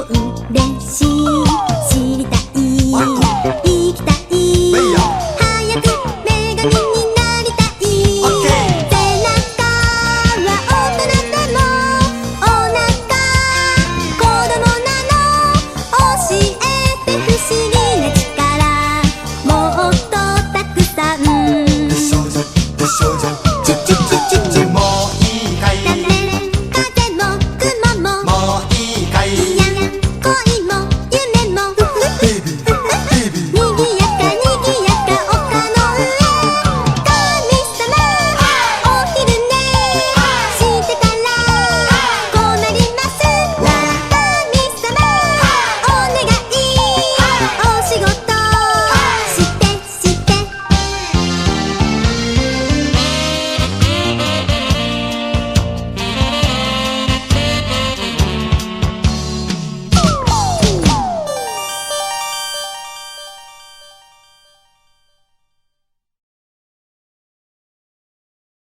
う嬉しい